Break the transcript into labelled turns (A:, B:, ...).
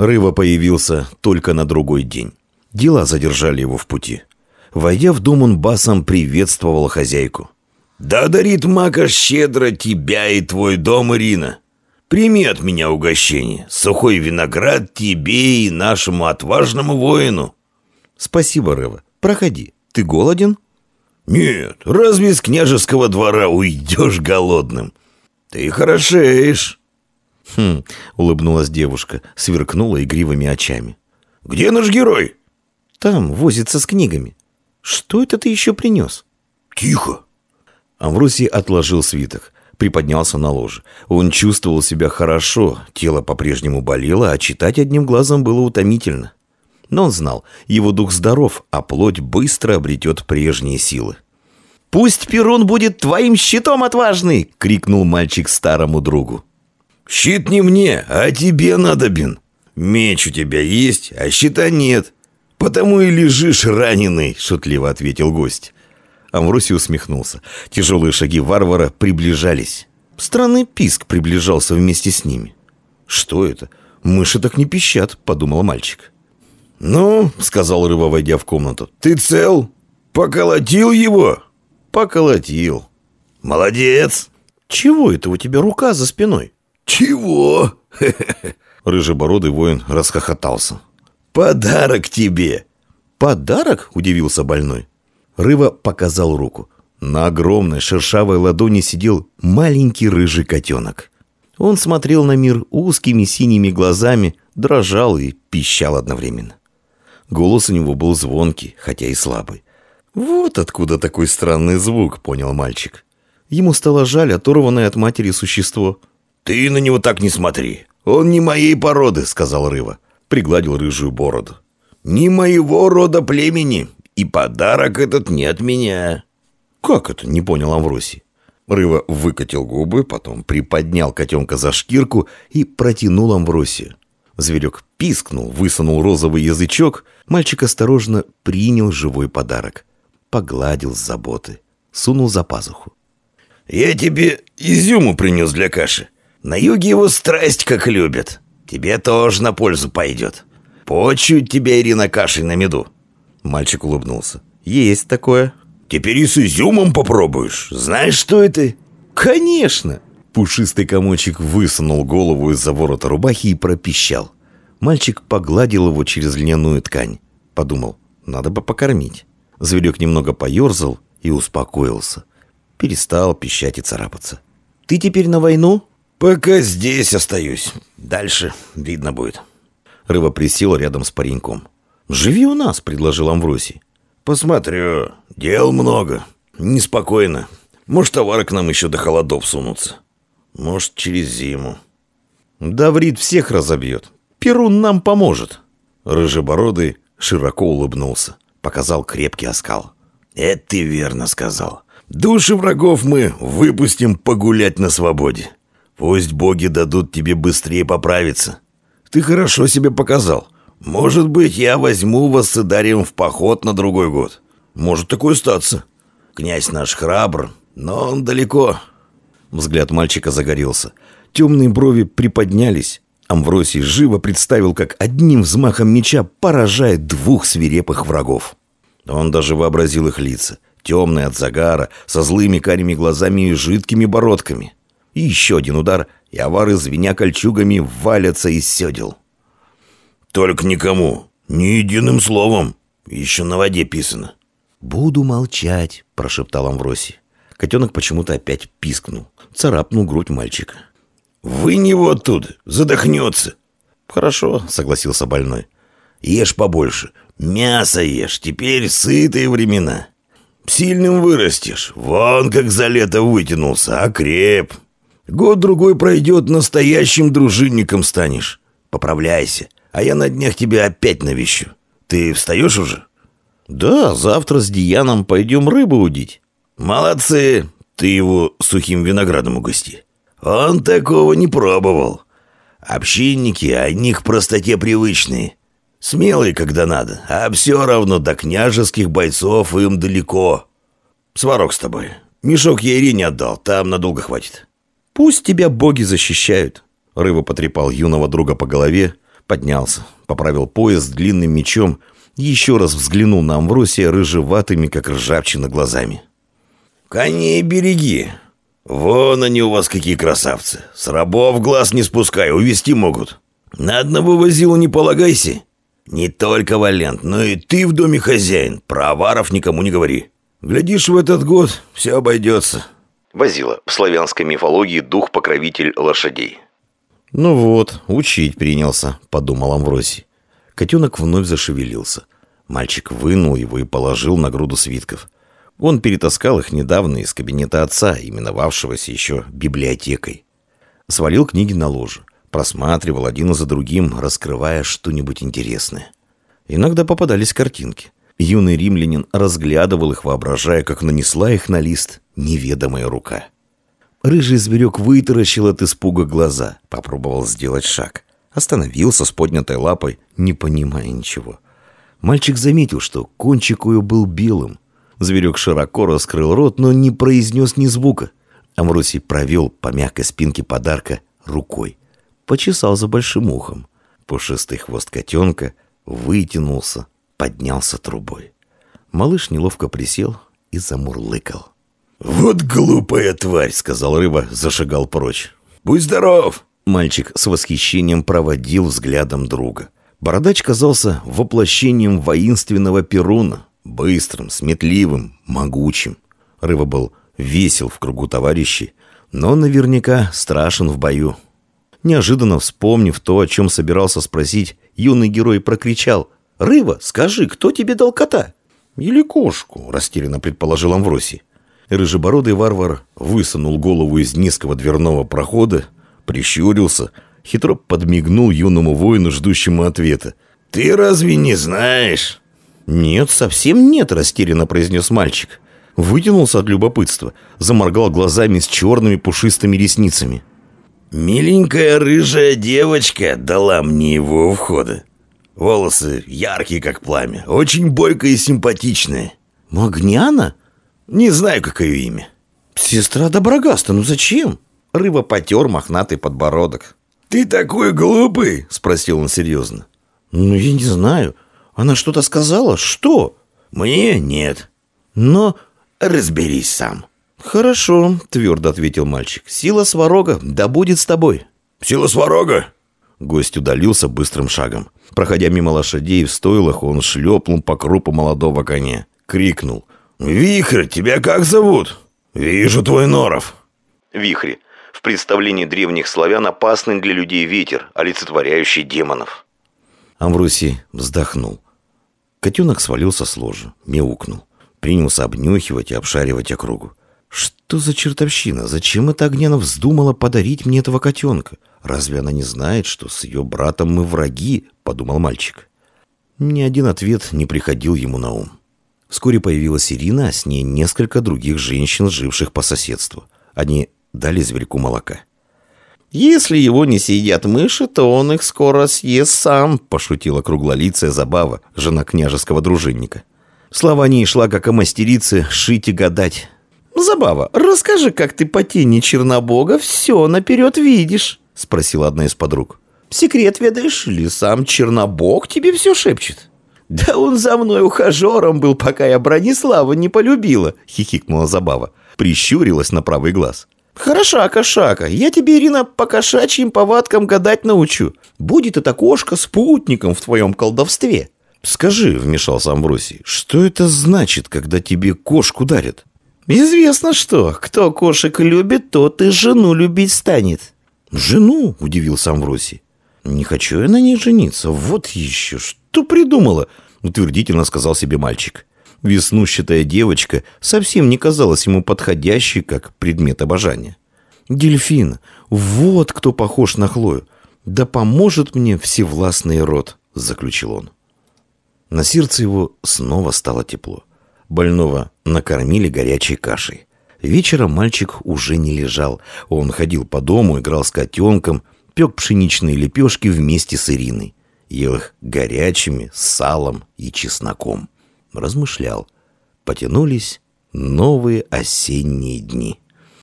A: Рыва появился только на другой день. Дела задержали его в пути. Войдя в дом, он басом приветствовал хозяйку.
B: «Да дарит Мака щедро тебя и твой дом, Ирина. Прими от меня угощение. Сухой виноград тебе и нашему отважному воину».
A: «Спасибо, Рыва. Проходи. Ты голоден?»
B: «Нет, разве из княжеского двора уйдешь голодным? Ты хорошеешь».
A: «Хм», — улыбнулась девушка, сверкнула игривыми очами.
B: «Где наш герой?»
A: «Там, возится с книгами. Что это ты еще принес?»
B: «Тихо!»
A: Амвросий отложил свиток, приподнялся на ложе. Он чувствовал себя хорошо, тело по-прежнему болело, а читать одним глазом было утомительно. Но он знал, его дух здоров, а плоть быстро обретет прежние силы. «Пусть Перун будет твоим щитом отважный!» — крикнул мальчик старому другу.
B: «Щит не мне, а тебе надобен. Меч у тебя есть, а щита нет. Потому и лежишь раненый», — шутливо ответил гость.
A: Амвросий усмехнулся. Тяжелые шаги варвара приближались. Странный писк приближался вместе с ними. «Что это? Мыши так не пищат», — подумал мальчик.
B: «Ну», — сказал Рыба, войдя в комнату, — «ты цел? Поколотил его?»
A: «Поколотил».
B: «Молодец!»
A: «Чего это у тебя рука за спиной?»
B: «Чего?»
A: Рыжебородый воин расхохотался.
B: «Подарок тебе!»
A: «Подарок?» – удивился больной. Рыва показал руку. На огромной шершавой ладони сидел маленький рыжий котенок. Он смотрел на мир узкими синими глазами, дрожал и пищал одновременно. Голос у него был звонкий, хотя и слабый. «Вот откуда такой странный звук», — понял мальчик. Ему стало жаль оторванное от матери существо.
B: «Ты на него так не смотри. Он не моей породы», — сказал Рыва.
A: Пригладил рыжую бороду.
B: «Не моего рода племени. И подарок этот не от меня».
A: «Как это?» — не понял Амвросий. Рыва выкатил губы, потом приподнял котенка за шкирку и протянул Амвросию. Зверек пискнул, высунул розовый язычок. Мальчик осторожно принял живой подарок. Погладил с заботы. Сунул за пазуху.
B: «Я тебе изюму принес для каши. На юге его страсть как любят. Тебе тоже на пользу пойдет. Почуть тебя, Ирина, кашей на меду».
A: Мальчик улыбнулся. «Есть такое».
B: «Теперь и с изюмом попробуешь. Знаешь, что это?»
A: «Конечно!» Пушистый комочек высунул голову из-за ворота рубахи и пропищал. Мальчик погладил его через льняную ткань. Подумал, надо бы покормить. Зверек немного поерзал и успокоился. Перестал пищать и царапаться. «Ты теперь на войну?»
B: «Пока здесь остаюсь. Дальше видно будет».
A: Рыба присел рядом с пареньком. «Живи у нас», — предложил Амвросий.
B: «Посмотрю. Дел много. Неспокойно. Может, товары к нам еще до холодов сунутся. Может, через зиму».
A: «Даврит всех разобьет. Перун нам поможет». Рыжебородый широко улыбнулся. Показал крепкий оскал.
B: «Это ты верно сказал. Души врагов мы выпустим погулять на свободе. Пусть боги дадут тебе быстрее поправиться. Ты хорошо себе показал. Может быть, я возьму вас с Идарием в поход на другой год. Может такое статься. Князь наш храбр, но он далеко».
A: Взгляд мальчика загорелся. Темные брови приподнялись. Амвросий живо представил, как одним взмахом меча поражает двух свирепых врагов. Он даже вообразил их лица. Темные от загара, со злыми карими глазами и жидкими бородками. И еще один удар, и авары, звеня кольчугами, валятся из седел.
B: «Только никому, ни единым словом. Еще на воде писано».
A: «Буду молчать», — прошептал Амвросий. Котенок почему-то опять пискнул, царапнул грудь мальчика.
B: «Вынь его оттуда, задохнется».
A: «Хорошо», — согласился больной.
B: «Ешь побольше, мясо ешь, теперь сытые времена. Сильным вырастешь, вон как за лето вытянулся, окреп. Год-другой пройдет, настоящим дружинником станешь. Поправляйся, а я на днях тебя опять навещу. Ты встаешь уже?»
A: «Да, завтра с Дияном пойдем рыбу удить».
B: «Молодцы! Ты его сухим виноградом угости. Он такого не пробовал. Общинники, они к простоте привычные. Смелые, когда надо, а все равно до княжеских бойцов им далеко. Сварок с тобой. Мешок я Ирине отдал, там надолго хватит».
A: «Пусть тебя боги защищают». Рыба потрепал юного друга по голове, Поднялся, поправил пояс длинным мечом, еще раз взглянул на Амвросия рыжеватыми, как ржавчина, глазами.
B: «Коней береги! Вон они у вас какие красавцы! С рабов глаз не спускай, увести могут! На одного возилу не полагайся! Не только Валент, но и ты в доме хозяин, про аваров никому не говори! Глядишь, в этот год все обойдется!»
A: Возила. В славянской мифологии дух-покровитель лошадей. «Ну вот, учить принялся», — подумал Амвросий. Котенок вновь зашевелился. Мальчик вынул его и положил на груду свитков. Он перетаскал их недавно из кабинета отца, именовавшегося еще библиотекой. Свалил книги на ложе, просматривал один за другим, раскрывая что-нибудь интересное. Иногда попадались картинки. Юный римлянин разглядывал их, воображая, как нанесла их на лист неведомая рука. Рыжий зверек вытаращил от испуга глаза, попробовал сделать шаг. Остановился с поднятой лапой, не понимая ничего. Мальчик заметил, что кончик ее был белым. Зверек широко раскрыл рот, но не произнес ни звука. Амросий провел по мягкой спинке подарка рукой. Почесал за большим ухом. Пушистый хвост котенка вытянулся, поднялся трубой. Малыш неловко присел и замурлыкал.
B: «Вот глупая тварь!» — сказал рыба, зашагал прочь. «Будь здоров!»
A: Мальчик с восхищением проводил взглядом друга. Бородач казался воплощением воинственного перуна. Быстрым, сметливым, могучим. Рыба был весел в кругу товарищей, но наверняка страшен в бою. Неожиданно вспомнив то, о чем собирался спросить, юный герой прокричал. «Рыба, скажи, кто тебе дал кота?» «Или кошку», — растерянно предположил Амвросий. Рыжебородый варвар высунул голову из низкого дверного прохода, прищурился, хитро подмигнул юному воину, ждущему ответа.
B: «Ты разве не знаешь?»
A: «Нет, совсем нет», — растерянно произнес мальчик. Вытянулся от любопытства, заморгал глазами с черными пушистыми ресницами.
B: «Миленькая рыжая девочка дала мне его у входа. Волосы яркие, как пламя, очень бойкая и симпатичная».
A: «Магняна?»
B: Не знаю, как ее имя.
A: Сестра Доброгаста, ну зачем? Рыба потер мохнатый подбородок.
B: Ты такой глупый? Спросил он серьезно.
A: Ну, я не знаю. Она что-то сказала? Что?
B: Мне нет.
A: Но
B: разберись сам.
A: Хорошо, твердо ответил мальчик. Сила сварога, да будет с тобой.
B: Сила сварога?
A: Гость удалился быстрым шагом. Проходя мимо лошадей в стойлах, он шлепнул по крупу молодого коня. Крикнул.
B: «Вихрь, тебя как зовут? Вижу твой норов».
A: Вихри. В представлении древних славян опасный для людей ветер, олицетворяющий демонов. Амвросий вздохнул. Котенок свалился с ложа, мяукнул. Принялся обнюхивать и обшаривать округу. Что за чертовщина? Зачем эта Огнена вздумала подарить мне этого котенка? Разве она не знает, что с ее братом мы враги? Подумал мальчик. Ни один ответ не приходил ему на ум. Вскоре появилась Ирина, а с ней несколько других женщин, живших по соседству. Они дали зверьку молока. «Если его не съедят мыши, то он их скоро съест сам», – пошутила круглолицая Забава, жена княжеского дружинника. Слова не шла, как о мастерице шить и гадать. «Забава, расскажи, как ты по тени Чернобога все наперед видишь?» – спросила одна из подруг. «Секрет ведаешь или сам Чернобог тебе все шепчет?» «Да он за мной ухажером был, пока я Бронислава не полюбила», — хихикнула Забава. Прищурилась на правый глаз. «Хороша кошака, я тебе, Ирина, по кошачьим повадкам гадать научу. Будет эта кошка спутником в твоем колдовстве». «Скажи», — вмешался Амбросий, — «что это значит, когда тебе кошку дарят?» «Известно что. Кто кошек любит, тот и жену любить станет». «Жену?» — удивился Амвросий. «Не хочу я на ней жениться. Вот еще что придумала!» — утвердительно сказал себе мальчик. Веснущатая девочка совсем не казалась ему подходящей как предмет обожания. «Дельфин, вот кто похож на Хлою. Да поможет мне всевластный род», — заключил он. На сердце его снова стало тепло. Больного накормили горячей кашей. Вечером мальчик уже не лежал. Он ходил по дому, играл с котенком, пек пшеничные лепешки вместе с Ириной. Ел их горячими, с салом и чесноком. Размышлял. Потянулись новые осенние дни.